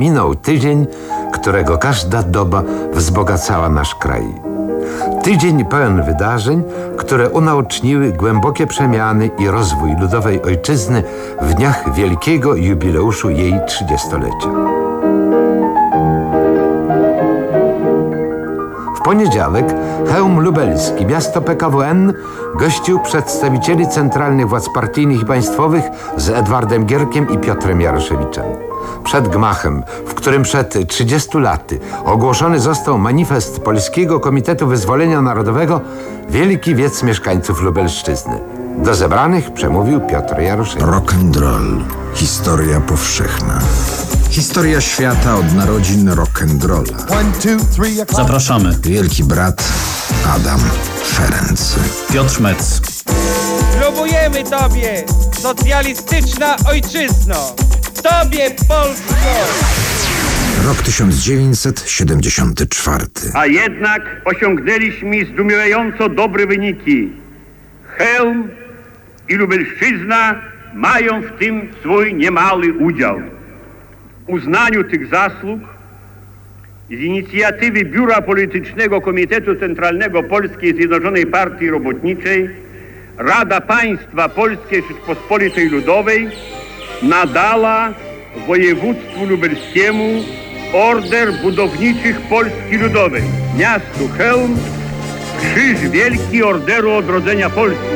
Minął tydzień, którego każda doba wzbogacała nasz kraj. Tydzień pełen wydarzeń, które unaoczniły głębokie przemiany i rozwój ludowej ojczyzny w dniach wielkiego jubileuszu jej trzydziestolecia. W poniedziałek hełm lubelski, miasto PKWN, gościł przedstawicieli centralnych władz partyjnych i państwowych z Edwardem Gierkiem i Piotrem Jaroszewiczem. Przed gmachem, w którym przed 30 laty ogłoszony został manifest Polskiego Komitetu Wyzwolenia Narodowego, wielki wiec mieszkańców Lubelszczyzny. Do zebranych przemówił Piotr Jaroszewicz. Rock and roll. Historia powszechna. Historia świata od narodzin rock and rolla. Zapraszamy. Wielki brat Adam Ferenc. Piotr Metz. Ślubujemy Tobie, socjalistyczna ojczyzno! Tobie, Polsko! Rok 1974. A jednak osiągnęliśmy zdumiewająco dobre wyniki. Helm i Lubelszczyzna mają w tym swój niemały udział. Uznaniu tych zasług z inicjatywy Biura Politycznego Komitetu Centralnego Polskiej Zjednoczonej Partii Robotniczej Rada Państwa Polskiej Rzeczpospolitej Ludowej nadala województwu lubelskiemu Order Budowniczych Polski Ludowej, miastu Chełm, Krzyż Wielki Orderu Odrodzenia Polski.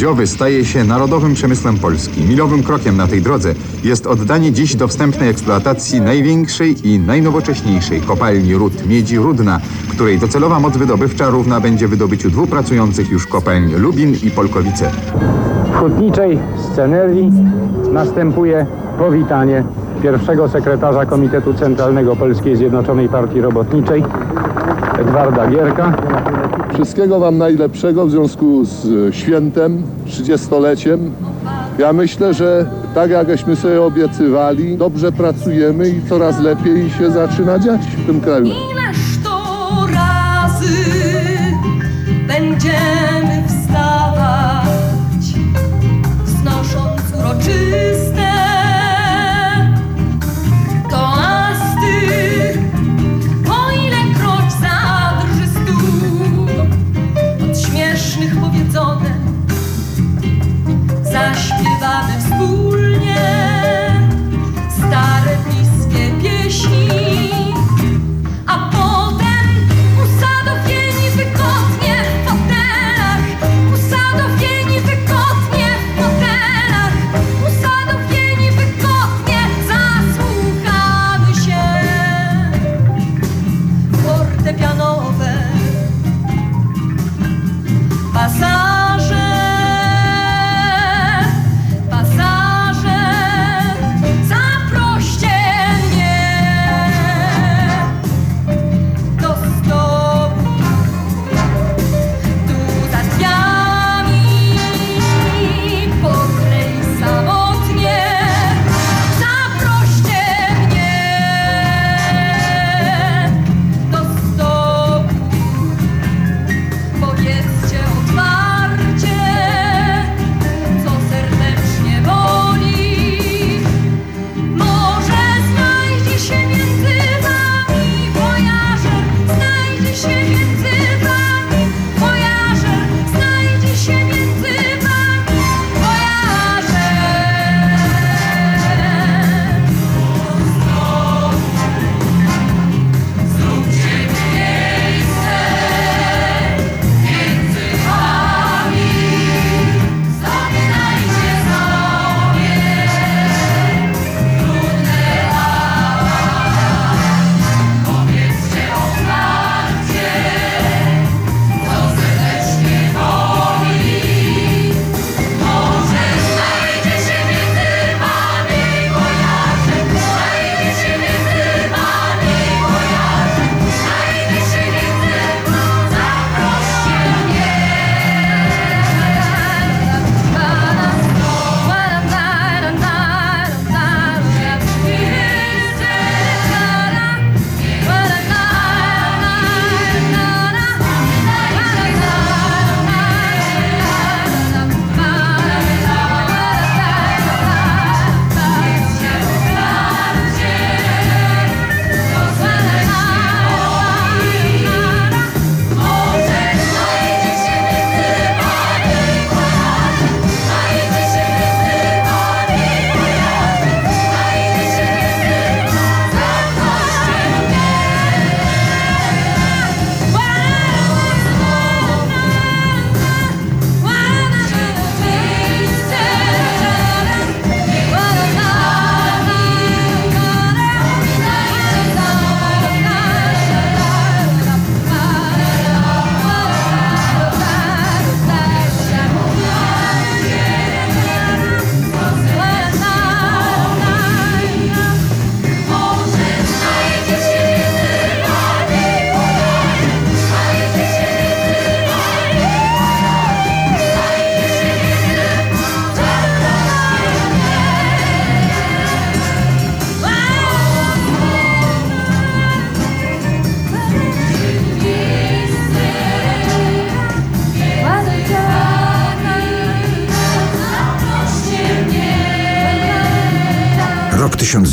Miedziowy staje się narodowym przemysłem Polski. Milowym krokiem na tej drodze jest oddanie dziś do wstępnej eksploatacji największej i najnowocześniejszej kopalni ród miedzi Rudna, której docelowa moc wydobywcza równa będzie wydobyciu dwóch pracujących już kopalń Lubin i Polkowice. W hutniczej scenerii następuje powitanie pierwszego sekretarza Komitetu Centralnego Polskiej Zjednoczonej Partii Robotniczej Edwarda Gierka. Wszystkiego Wam najlepszego w związku z e, świętem, 30-leciem. Ja myślę, że tak jakśmy sobie obiecywali, dobrze pracujemy i coraz lepiej się zaczyna dziać w tym kraju.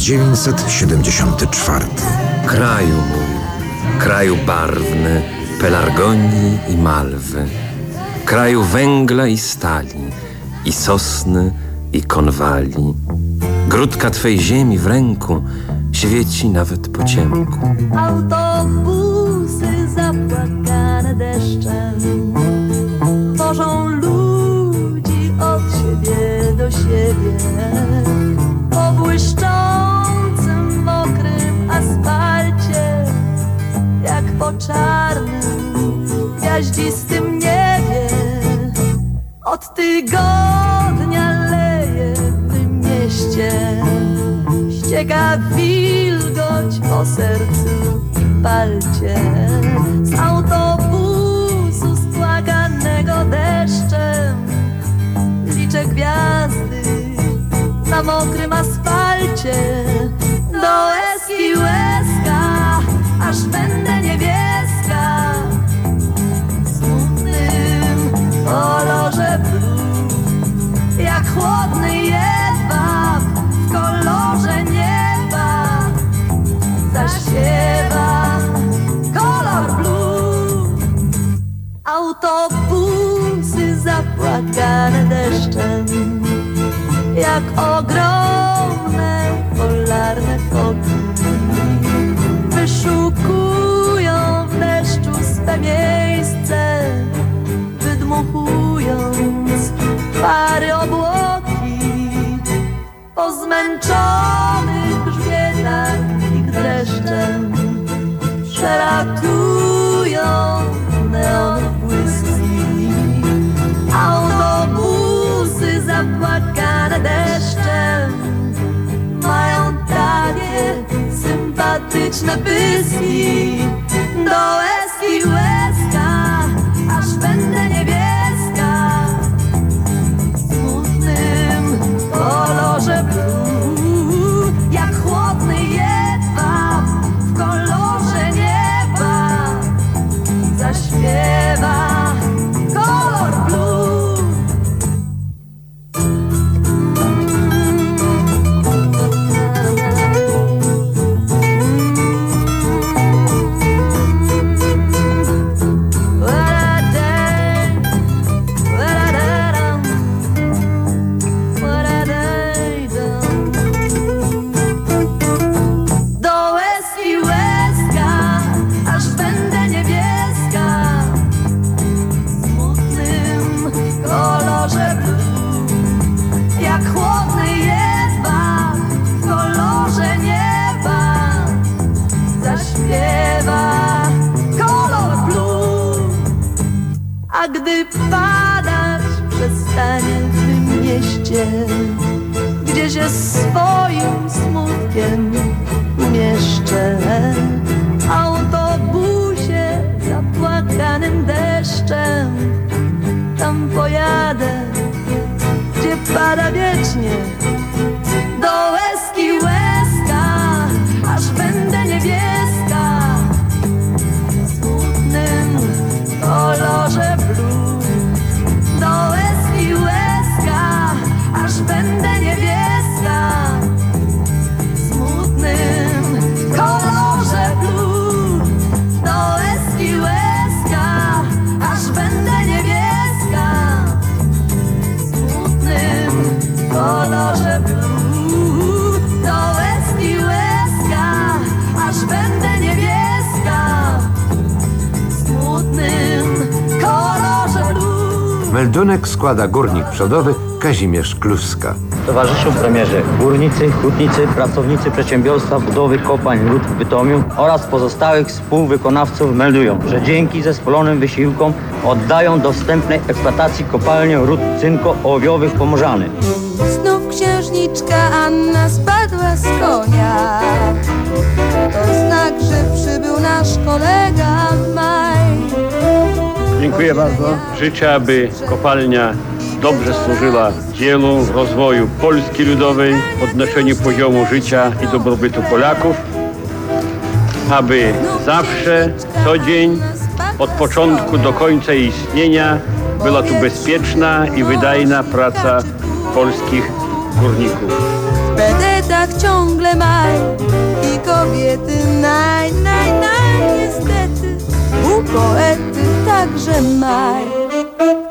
1974. Kraju mój, kraju barwny, pelargonii i malwy, kraju węgla i stali, i sosny, i konwali. Grudka twej ziemi w ręku świeci nawet po ciemku. Autobusy zapłakane deszczem wożą ludzi ciebie po czarnym, gwiaździstym niebie. Od tygodnia leje w tym mieście, ścieka wilgoć po sercu i palcie. Z autobusu spłakanego deszczem liczę gwiazdy na mokrym asfalcie. na besi składa górnik przodowy Kazimierz Kluska. Towarzyszu premierze, górnicy, hutnicy, pracownicy przedsiębiorstwa budowy kopalń lód w Bytomiu oraz pozostałych współwykonawców meldują, że dzięki zespolonym wysiłkom oddają do wstępnej eksploatacji kopalnię ród cynko-ołowiowych Pomorzany. Znów księżniczka Anna spadła z konia. To znak, że przybył nasz kolega Maj. Dziękuję bardzo. Życzę, aby kopalnia dobrze służyła dzielu rozwoju Polski Ludowej, podnoszeniu poziomu życia i dobrobytu Polaków, aby zawsze, co dzień, od początku do końca jej istnienia była tu bezpieczna i wydajna praca polskich górników. Będę tak ciągle maj i kobiety naj, naj, naj, niestety poety także maj.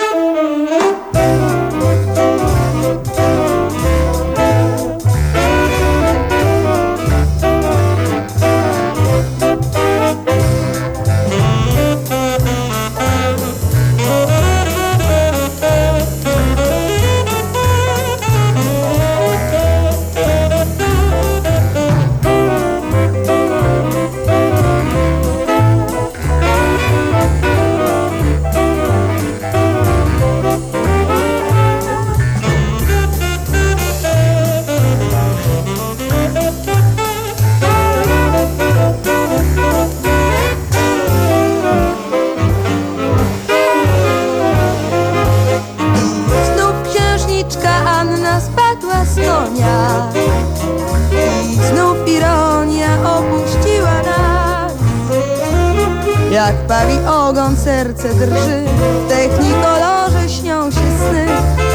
Jak pawi ogon, serce drży. W technikolorze śnią się sny.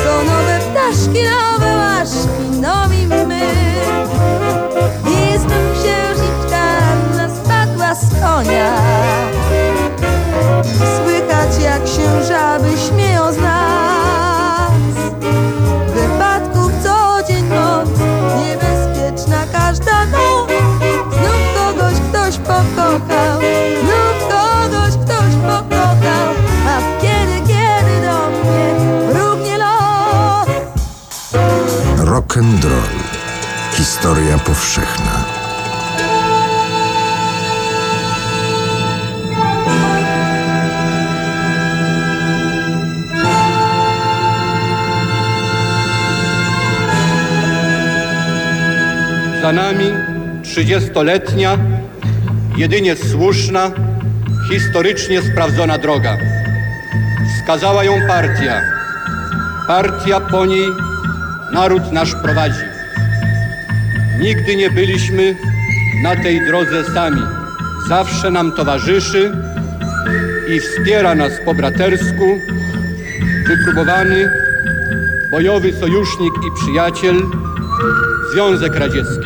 Są nowe ptaszki, nowe łaszki Nowi my. I znów księżniczka Anna spadła z konia. Słychać jak się żaby śmieją z nas. Wypadków co dzień noc Niebezpieczna każda noc. Znów kogoś ktoś pokochał Znów Rock and roll. Historia powszechna. Za nami trzydziestoletnia, jedynie słuszna, historycznie sprawdzona droga. Wskazała ją partia. Partia po niej naród nasz prowadzi. Nigdy nie byliśmy na tej drodze sami. Zawsze nam towarzyszy i wspiera nas po bratersku wypróbowany, bojowy sojusznik i przyjaciel Związek Radziecki.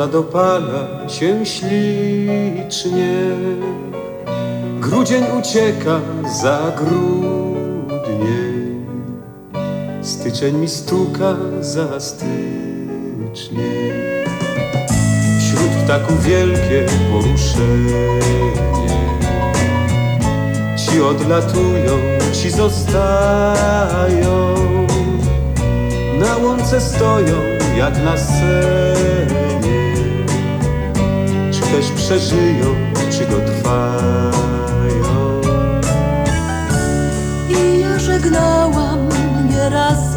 Brzoza dopala się ślicznie, grudzień ucieka za grudnie, styczeń mi stuka za stycznie. Wśród ptaków wielkie poruszenie, ci odlatują, ci zostają. Na łące stoją jak na scenie. Też przeżyją, czy dotrwają? I ja żegnałam nieraz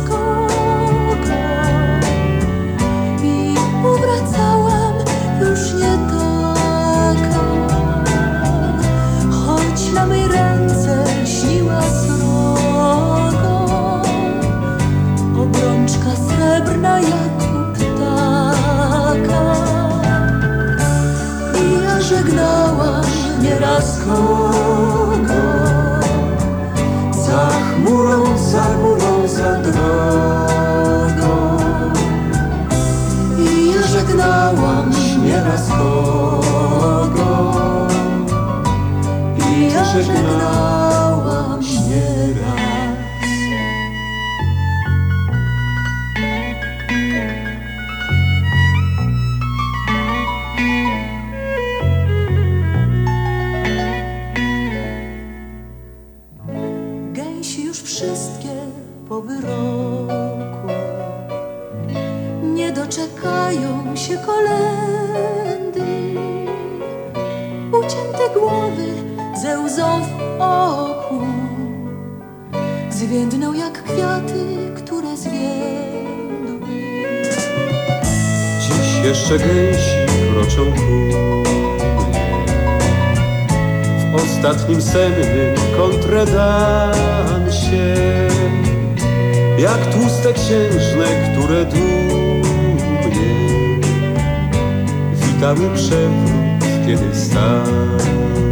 kiedy stał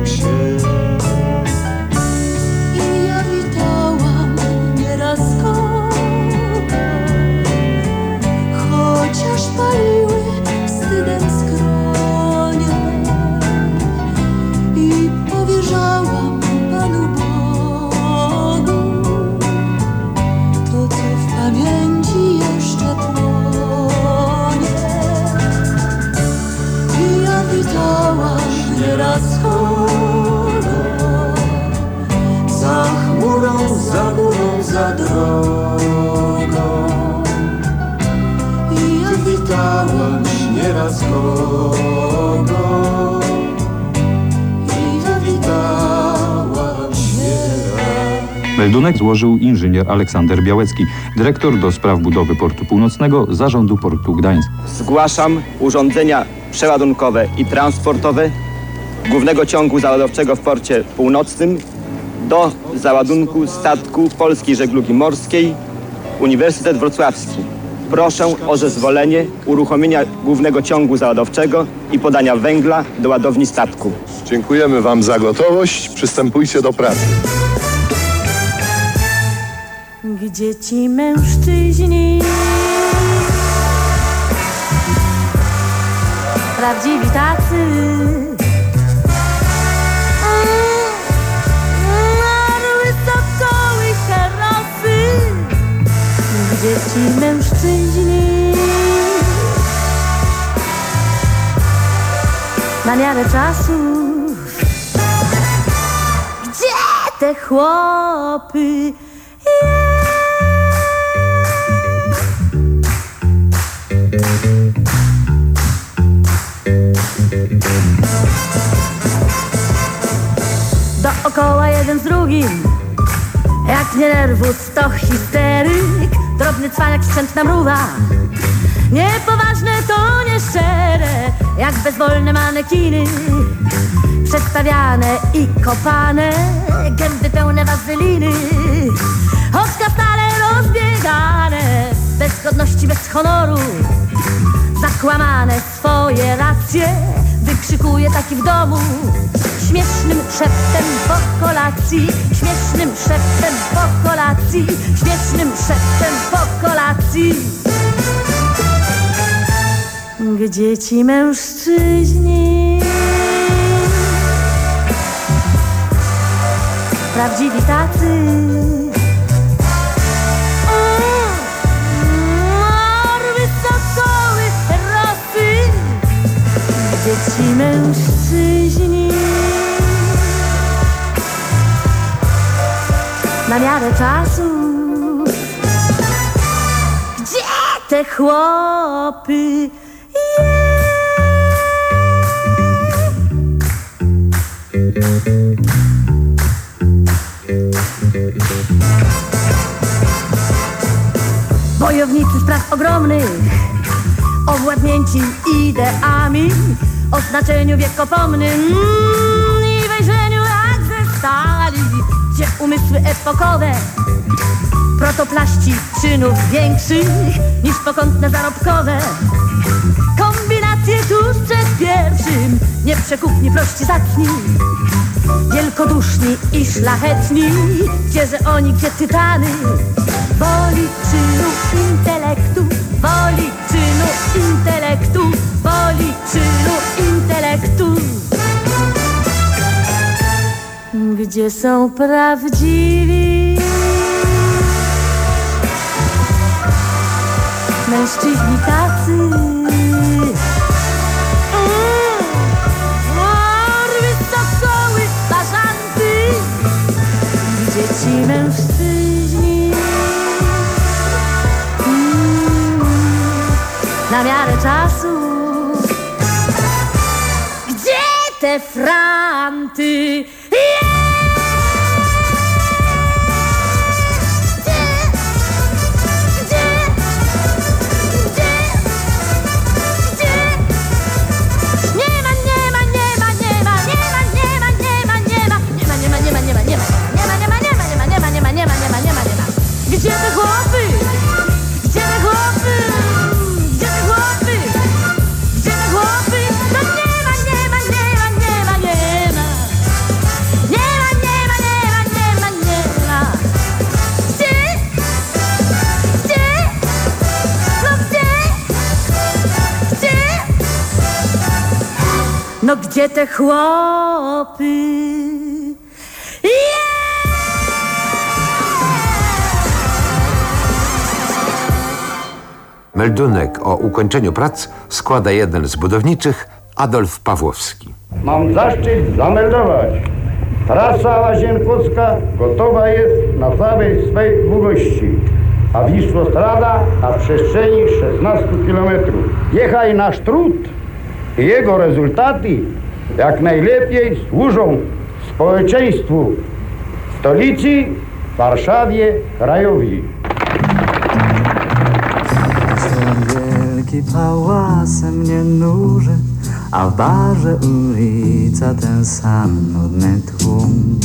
się Meldunek złożył inżynier Aleksander Białecki, dyrektor do spraw budowy portu północnego Zarządu Portu Gdańsk. Zgłaszam urządzenia przeładunkowe i transportowe głównego ciągu załadowczego w porcie północnym do załadunku statku Polskiej Żeglugi Morskiej Uniwersytet Wrocławski. Proszę o zezwolenie uruchomienia głównego ciągu załadowczego i podania węgla do ładowni statku. Dziękujemy Wam za gotowość. Przystępujcie do pracy. Gdzie ci mężczyźni. Prawdziwi tacy. Gdzie mężczyźni. Na miarę czasów Gdzie te chłopy Dookoła jeden z drugim. Jak nie nerwus to histeryk. Drobny cwaniak strzętna mruwa. Niepoważne to nieszczere Jak bezwolne manekiny. Przedstawiane i kopane Gęby pełne wazeliny Oczka stale rozbiegane Bez godności, bez honoru. Zakłamane swoje racje Wykrzykuje taki w domu Śmiesznym szeptem po kolacji Śmiesznym szeptem po kolacji Śmiesznym szeptem po kolacji. Gdzie ci mężczyźni? Prawdziwi tacy. Rosy. Gdzie ci mężczyźni Na miarę czasu. Gdzie te chłopy? Wojownicy spraw ogromnych. Owładnięci ideami. O znaczeniu wiekopomnym. Mm, I wejrzeniu jak ze stali Gdzie umysły epokowe? Protoplaści czynów większych Niż pokątne zarobkowe. Kombinacje tuż przed pierwszym. Nieprzekupni, prości, zacni. Wielkoduszni i szlachetni. Gdzie oni, gdzie tytany. Woli czynu intelektu. Woli czynu intelektu. Woli czynu intelektu Gdzie są prawdziwi. Mężczyźni tacy. Gdzie ci mężczyźni? Mm, Na miarę czasu. Gdzie te franty gdzie te chłopy? Meldunek o ukończeniu prac składa jeden z budowniczych, Adolf Pawłowski. Mam zaszczyt zameldować. Trasa Łazienkowska gotowa jest na całej swej długości, a Wisłostrada na przestrzeni 16 km. Niechaj nasz trud i jego rezultaty jak najlepiej służą społeczeństwu stolicy, Warszawie, krajowi. Wielki pałasem mnie nuży, a w barze ulica ten sam nudny tłum.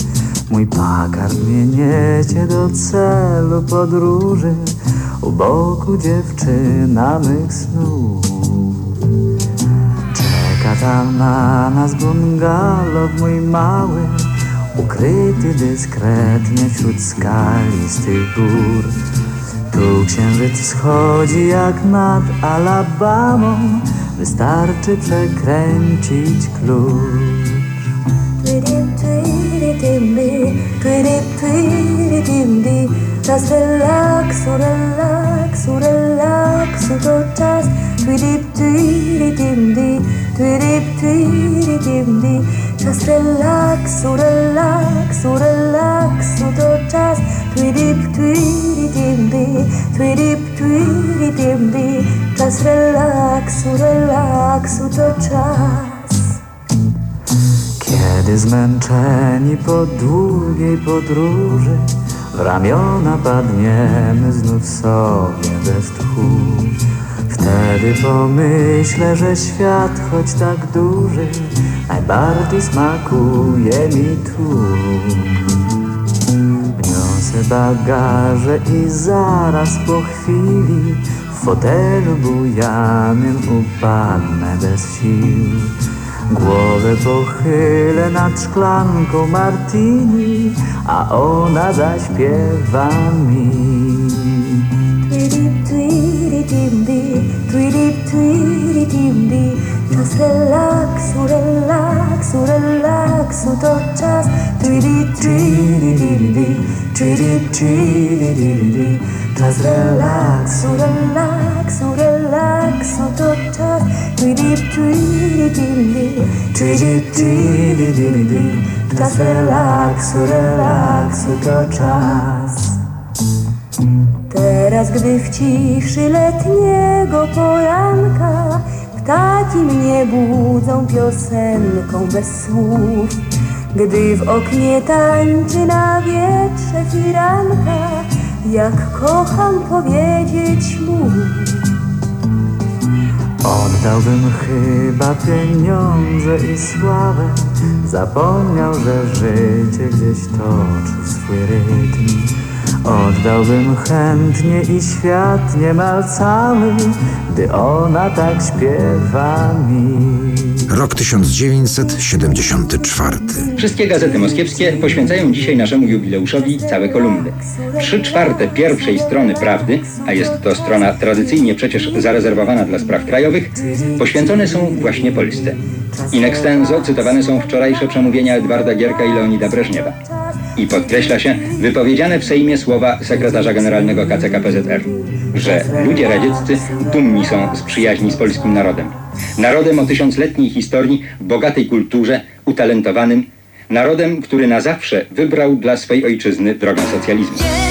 Mój pakard mnie niecie do celu podróży, u boku dziewczyna mych snów. Czeka na nas bungalow mój mały, ukryty dyskretnie wśród skalistych gór. Tu księżyc wschodzi jak nad Alabamą, wystarczy przekręcić klucz. Czas relaksu, relaksu, relaksu to czas Twidip, twidim, di Twidip, twidim, di Czas relaksu, relaksu, relaksu to czas Twidip, twidim, di Twidip, twidim, di Czas relaksu, relaksu to czas Kiedy zmęczeni po długiej podróży w ramiona padniemy znów sobie bez tchu. Wtedy pomyślę, że świat choć tak duży, najbardziej smakuje mi tu. Wniosę bagaże i zaraz po chwili w fotelu bujanym upadnę bez sił. Głowę pochylę nad szklanką martini, a ona zaśpiewa mi. Twidip, twidim, di Czas relaksu, relaksu, relaksu to czas Twidip, twidim, di Twidip, twidim, di Czas relaksu, relaksu, relaksu to czas Twidip, twidim, di Twidip, twidim, di Czas relaksu, relaksu to czas Teraz, gdy w ciszy letniego poranka Ptaki mnie budzą piosenką bez słów. Gdy w oknie tańczy na wietrze firanka Jak kocham powiedzieć mu. Oddałbym chyba pieniądze i sławę. Zapomniał, że życie gdzieś toczy swój rytm Oddałbym chętnie i świat niemal cały Gdy ona tak śpiewa mi Rok 1974. Wszystkie gazety moskiewskie poświęcają dzisiaj naszemu jubileuszowi całe kolumny. Trzy czwarte pierwszej strony Prawdy, a jest to strona tradycyjnie przecież zarezerwowana dla spraw krajowych, poświęcone są właśnie Polsce. In extenso cytowane są wczorajsze przemówienia Edwarda Gierka i Leonida Breżniewa. I podkreśla się wypowiedziane w Sejmie słowa sekretarza generalnego KCKPZR, że ludzie radzieccy dumni są z przyjaźni z polskim narodem. Narodem o tysiącletniej historii, bogatej kulturze, utalentowanym, narodem, który na zawsze wybrał dla swej ojczyzny drogę socjalizmu.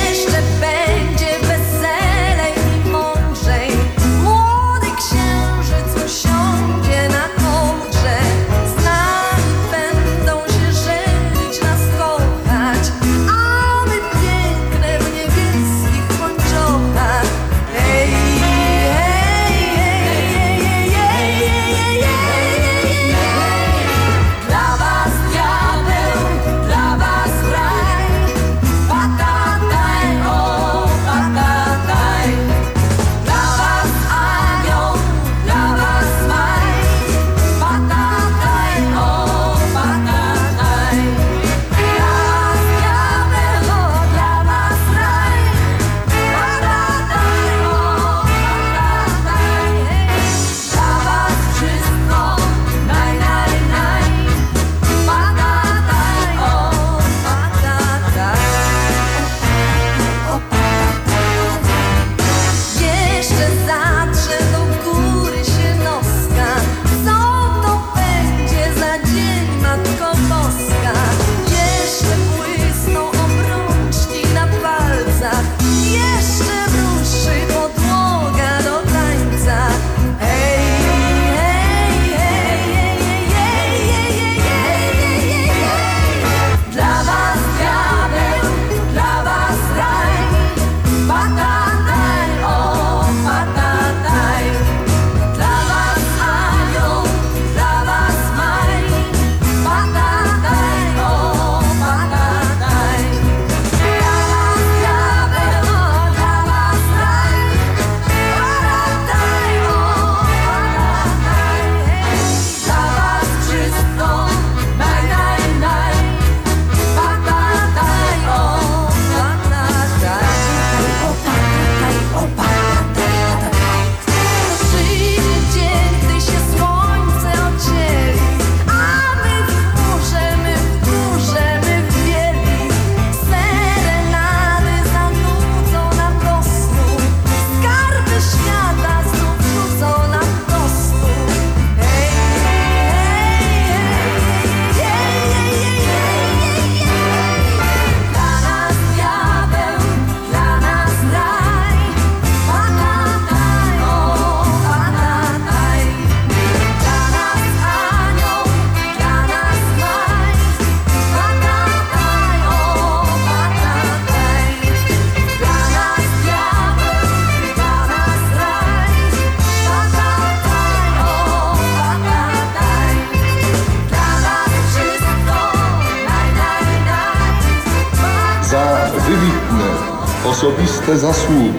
Osobiste zasługi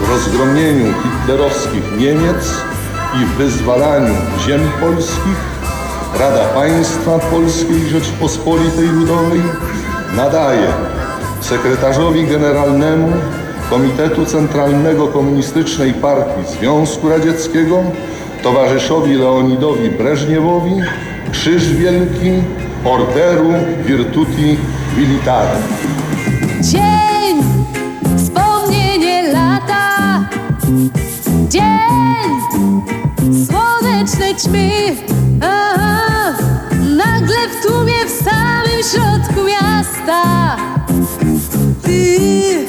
w rozgromieniu hitlerowskich Niemiec i wyzwalaniu ziem polskich Rada Państwa Polskiej Rzeczpospolitej Ludowej nadaje sekretarzowi generalnemu Komitetu Centralnego Komunistycznej Partii Związku Radzieckiego towarzyszowi Leonidowi Breżniewowi Krzyż Wielki Orderu Virtuti Militari. Dzień, słonecznej ćmy Aha, Nagle w tłumie w samym środku miasta. Ty,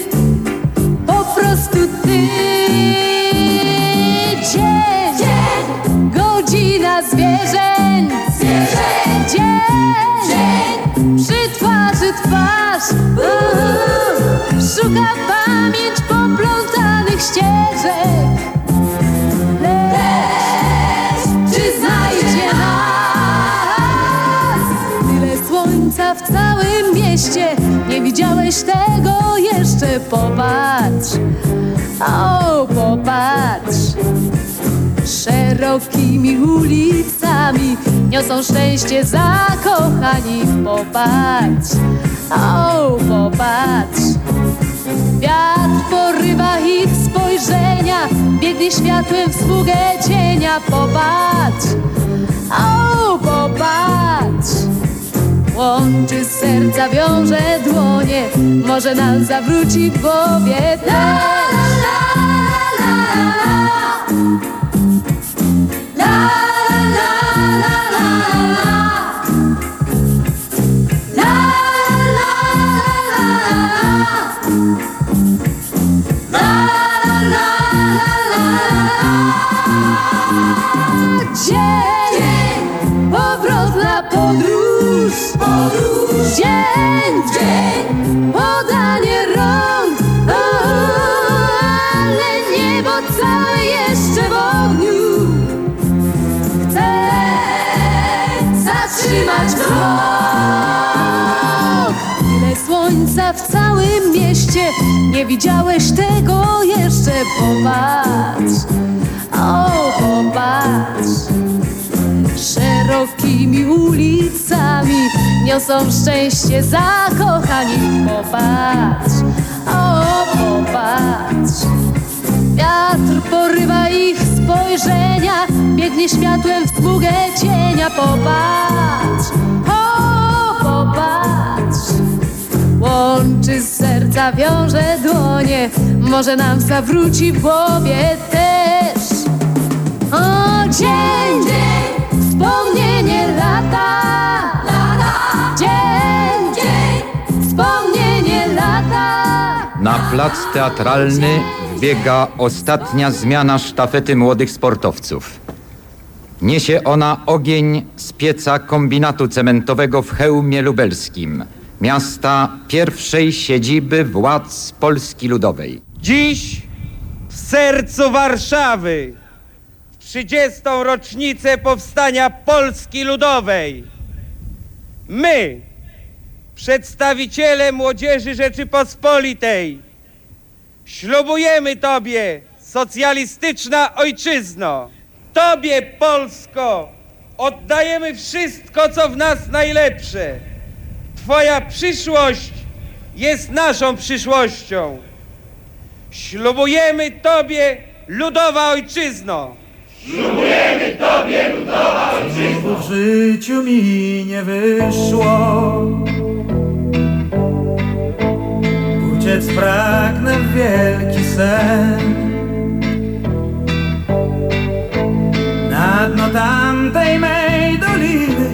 po prostu ty. Dzień, godzina zwierzeń. Dzień, przy twarzy twarz. Uhu, Szuka pamięć poplątanych ścieżek mieście Nie widziałeś tego jeszcze Popatrz, o popatrz Szerokimi ulicami niosą szczęście zakochani. Popatrz, o popatrz. Wiatr porywa ich spojrzenia, biegnie światłem w sługę cienia. Popatrz, o popatrz. Łączy serca, wiąże dłonie, może nam zawróci w głowie też. Dzień, powrotna podróż, podróż. Dzień, dzień, podanie rąk, o, ale niebo całe jeszcze w ogniu. Chcę zatrzymać krok. Ile słońca w całym mieście, nie widziałeś tego jeszcze. Popatrz, o popatrz. Szerokimi ulicami niosą szczęście zakochani. Popatrz, o popatrz. Wiatr porywa ich spojrzenia, biegnie światłem w smugę cienia. Popatrz, o popatrz. Łączy serca, wiąże dłonie, może nam zawróci w głowie też. O dzień, dzień, lata, lata. Dzień, dzień, wspomnienie lata. Na plac teatralny wbiega ostatnia zmiana sztafety młodych sportowców. Niesie ona ogień z pieca kombinatu cementowego w Chełmie Lubelskim, miasta pierwszej siedziby władz Polski Ludowej. Dziś w sercu Warszawy, 30. rocznicę powstania Polski Ludowej, my, przedstawiciele młodzieży Rzeczypospolitej, ślubujemy Tobie, socjalistyczna ojczyzno, Tobie, Polsko, oddajemy wszystko, co w nas najlepsze. Twoja przyszłość jest naszą przyszłością. Ślubujemy Tobie, ludowa ojczyzno. Ślubujemy Tobie, ludowa ojczyzno. W życiu mi nie wyszło. Uciec pragnę w wielki sen. Na dno tamtej mej doliny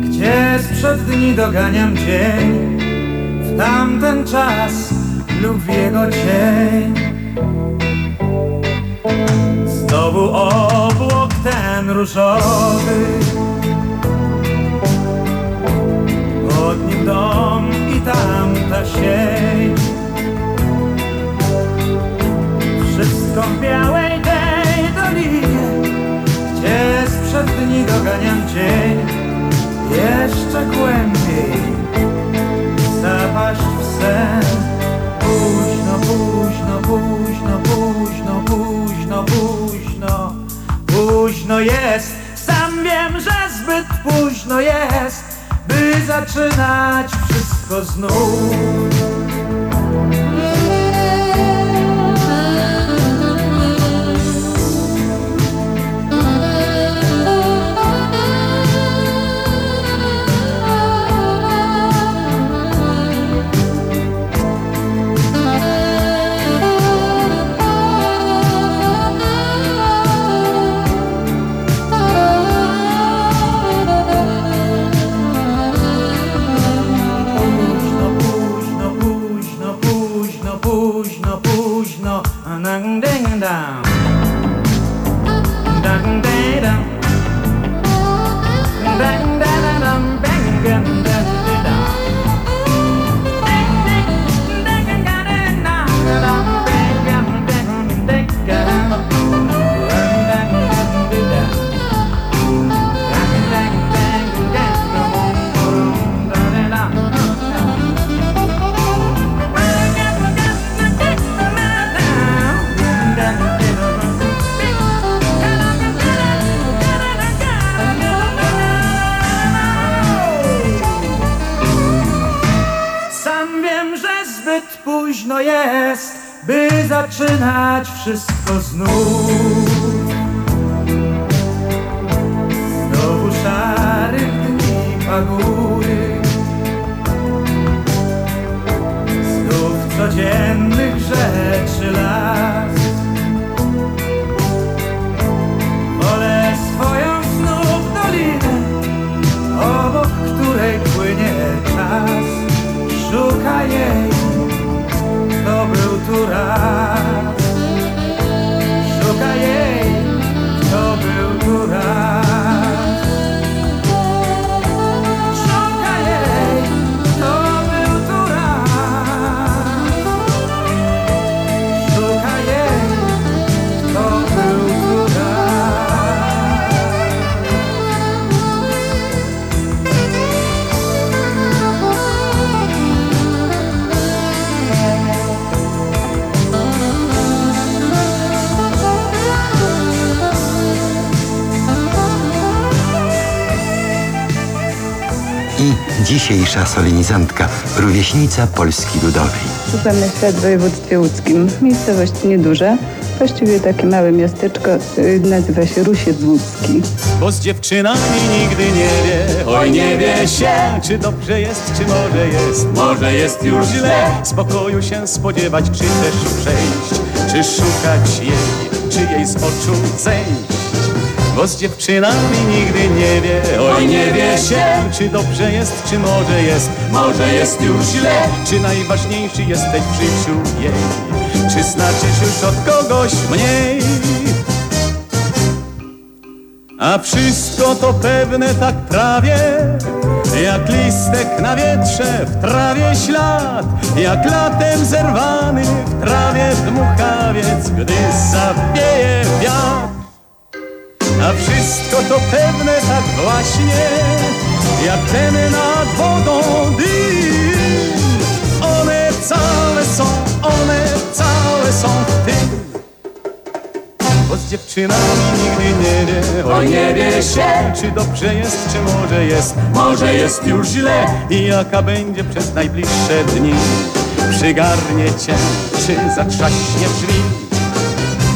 Gdzie sprzed dni doganiam dzień W tamten czas lub w jego cień znowu obłok ten różowy Pod nim dom i tamta sieć. Wszystko w białej tej dolinie Gdzie sprzed dni doganiam dzień Jeszcze głębiej Zapaść w sen. Późno, późno, późno, późno, późno, późno późno jest. Sam wiem, że zbyt późno jest By zaczynać wszystko znów. Dzisiejsza solenizantka, rówieśnica Polski Ludowej. Na świat w województwie łódzkim. Miejscowość nieduża, właściwie takie małe miasteczko, y, nazywa się Rusiec Łódzki. Bo z dziewczynami nigdy nie wie, oj nie wie się, czy dobrze jest, czy może jest, może jest już źle. Spokoju się spodziewać, czy też przejść, czy szukać jej, czy jej z oczu zejść. Bo z dziewczynami nigdy nie wie, oj nie wie się, czy dobrze jest, czy może jest, może jest już źle. Czy najważniejszy jesteś w życiu jej, czy znaczysz już od kogoś mniej. A wszystko to pewne tak prawie Jak listek na wietrze, w trawie ślad Jak latem zerwany w trawie dmuchawiec Gdy zawieje wiatr A wszystko to pewne tak właśnie Jak ten nad wodą dym. One całe są, one całe są w tym. Bo z dziewczynami nigdy nie wie, oj nie wie się. Czy dobrze jest, czy może jest, może jest już źle. I jaka będzie przez najbliższe dni. Przygarnie cię, czy zatrzaśnie drzwi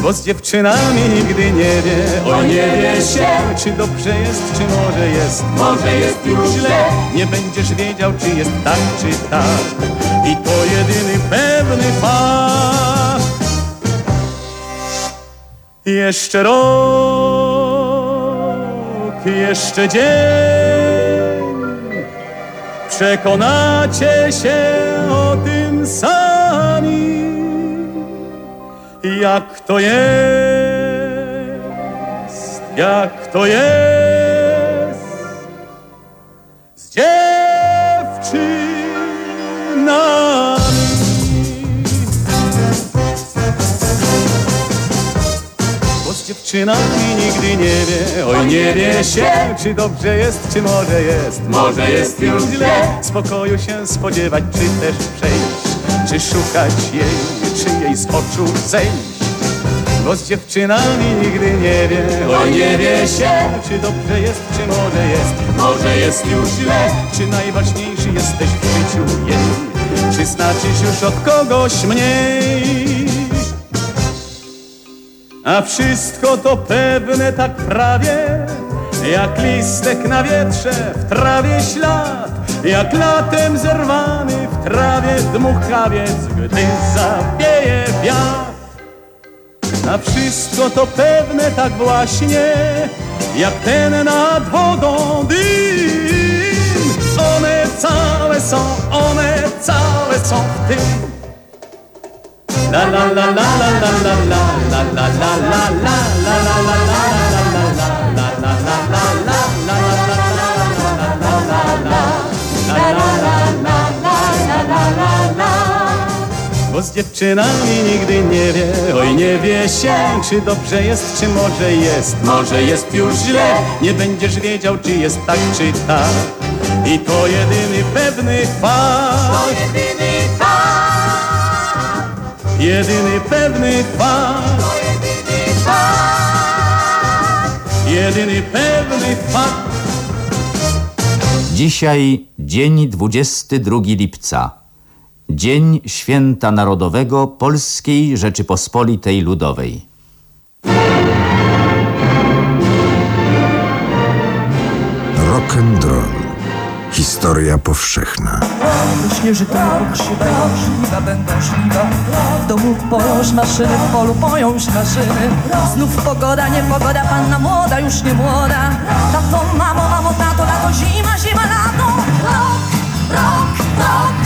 Bo z dziewczynami nigdy nie wie, oj nie wie się. Czy dobrze jest, czy może jest, może jest już źle. Nie będziesz wiedział, czy jest tak, czy tak. I to jedyny pewny fakt. Jeszcze rok, jeszcze dzień, przekonacie się o tym sami, jak to jest, jak to jest z dziewczynami. Bo z dziewczynami nigdy nie wie, oj nie wie się Czy dobrze jest, czy może jest, może jest już źle. Spokoju się spodziewać, czy też przejść Czy szukać jej, czy jej z oczu zejść bo z dziewczynami nigdy nie wie, oj nie wie się Czy dobrze jest, czy może jest, może jest już źle? Czy najważniejszy jesteś w życiu jej? Czy znaczysz już od kogoś mniej? A wszystko to pewne tak prawie Jak listek na wietrze, w trawie ślad Jak latem zerwany w trawie dmuchawiec Gdy zawieje wiatr A wszystko to pewne tak właśnie Jak ten nad wodą dym One całe są, one całe są w tym La la la la la la la la la la la la la la Bo z dziewczynami nigdy nie wie, oj nie wie się Czy dobrze jest, czy może jest, może jest już źle. Nie będziesz wiedział, czy jest tak, czy tak. I to jedyny pewny fakt. To jedyny fakt. Jedyny pewny fakt. Jedyny pewny fakt. Dzisiaj dzień 22 lipca. Dzień Święta Narodowego Polskiej Rzeczypospolitej Ludowej. Rock and roll. Historia powszechna. Śnieży i żniwa będą żniwa W domu maszyny, w polu poją się maszyny Znów pogoda, niepogoda, panna młoda, już nie młoda Tato, mamo, mamo, tato, lato, zima, zima, lato Rok, rok, rok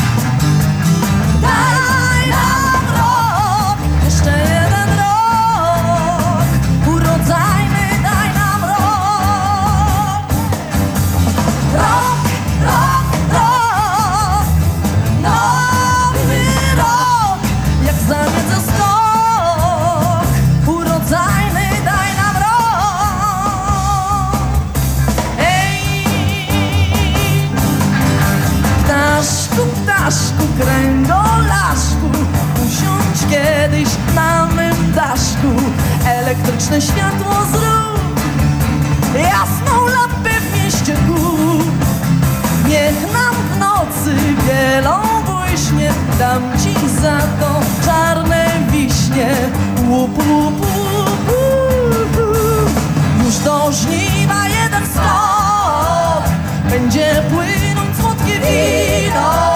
Elektryczne światło zrób Jasną lampę w mieście kup Niech nam w nocy bielą błyśnie Dam ci za to czarne wiśnie. Łup, łup, łup, łup. Już do żniwa jeden skok Będzie płynąć słodkie wino